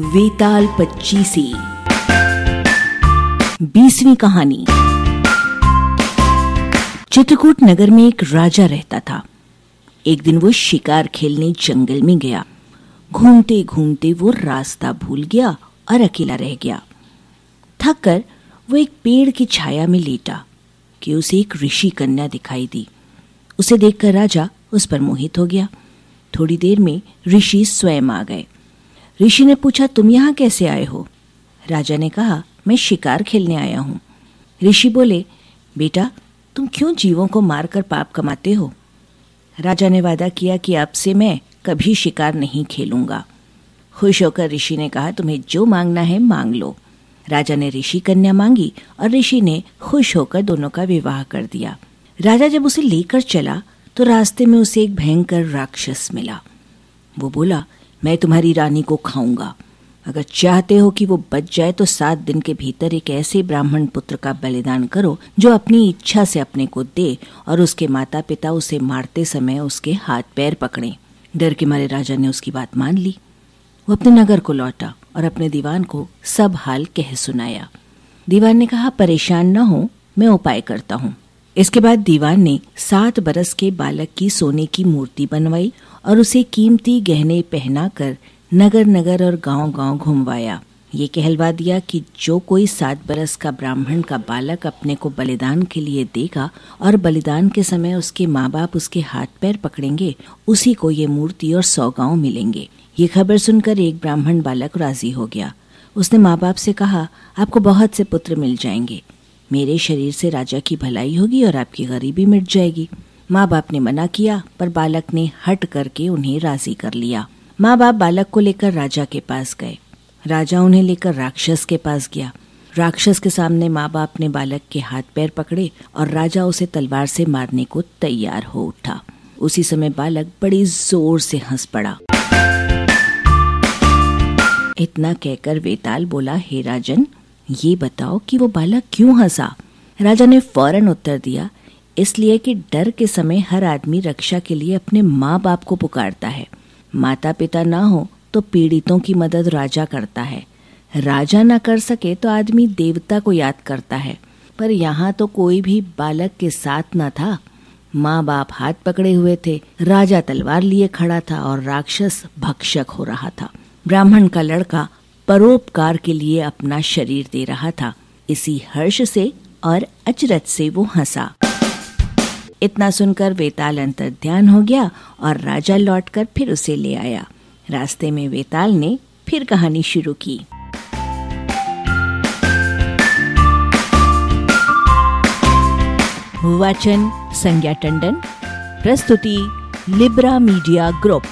वेताल पच्चीसी। बीसवीं कहानी। चित्रकूट नगर में एक राजा रहता था। एक दिन वो शिकार खेलने जंगल में गया। घूमते घूमते वो रास्ता भूल गया और अकेला रह गया। थक कर वो एक पेड़ की छाया में लेटा कि उसे एक ऋषि कन्या दिखाई दी। उसे देखकर राजा उस पर मोहित हो गया। थोड़ी देर में ऋषि स्वयं आ गए। ऋषि ने पूछा, तुम यहाँ कैसे आए हो? राजा ने कहा, मैं शिकार खेलने आया हूँ। ऋषि बोले, बेटा, तुम क्यों जीवों को मारकर पाप कमाते हो? राजा ने वादा किया कि अब से मैं कभी शिकार नहीं खेलूँगा। खुश होकर ऋषि ने कहा, तुम्हें जो मांगना है, मांग लो। राजा ने ऋषि कन्या मांगी और ऋषि ने खुश होकर दोनों का विवाह कर दिया। राजा जब उसे लेकर चला तो रास्ते में उसे एक भयंकर राक्षस मिला। वो बोला मैं तुम्हारी रानी को खाऊँगा। अगर चाहते हो कि वो बच जाए तो सात दिन के भीतर एक ऐसे ब्राह्मण पुत्र का बलिदान करो, जो अपनी इच्छा से अपने को दे और उसके माता पिता उसे मारते समय उसके हाथ पैर पकड़े। डर के मारे राजा ने उसकी बात मान ली। वो अपने नगर को लौटा और अपने दीवान को सब हाल कह सुनाया। दीवान ने कहा, परेशान न हो, मैं उपाय करता हूँ। इसके बाद दीवान ने सात बरस के बालक की सोने की मूर्ति बनवाई और उसे कीमती गहने पहनाकर नगर नगर और गाँव गाँव घुमवाया। ये कहलवा दिया कि जो कोई सात बरस का ब्राह्मण का बालक अपने को बलिदान के लिए देगा और बलिदान के समय उसके माँ बाप उसके हाथ पैर पकड़ेंगे, उसी को ये मूर्ति और सौ गाँव मिलेंगे। ये खबर सुनकर एक ब्राह्मण बालक राज़ी हो गया। उसने माँ बाप से कहा, आपको बहुत से पुत्र मिल जाएँगे। मेरे शरीर से राजा की भलाई होगी और आपकी गरीबी मिट जाएगी। माँ बाप ने मना किया, पर बालक ने हट करके उन्हें राज़ी कर लिया। माँ बाप बालक को लेकर राजा के पास गए। राजा उन्हें लेकर राक्षस के पास गया। राक्षस के सामने माँ बाप ने बालक के हाथ पैर पकड़े और राजा उसे तलवार से मारने को तैयार हो उठा। उसी समय बालक बड़ी ज़ोर से हंस पड़ा। इतना कहकर वेताल बोला, हे राजन ये बताओ कि वो बालक क्यों हंसा? राजा ने फ़ौरन उत्तर दिया, इसलिए कि डर के समय हर आदमी रक्षा के लिए अपने माँ बाप को पुकारता है। माता पिता ना हो तो पीड़ितों की मदद राजा करता है। राजा ना कर सके तो आदमी देवता को याद करता है। पर यहाँ तो कोई भी बालक के साथ न था। माँ बाप हाथ पकड़े हुए थे, राजा तलवार लिए खड़ा था और राक्षस भक्षक हो रहा था। ब्राह्मण का लड़का परोपकार के लिए अपना शरीर दे रहा था। इसी हर्ष से और अचरज से वो हंसा। इतना सुनकर वेताल अंतर ध्यान हो गया और राजा लौटकर फिर उसे ले आया। रास्ते में वेताल ने फिर कहानी शुरू की। वाचन संज्ञा टंडन, प्रस्तुति, लिब्रा मीडिया ग्रुप।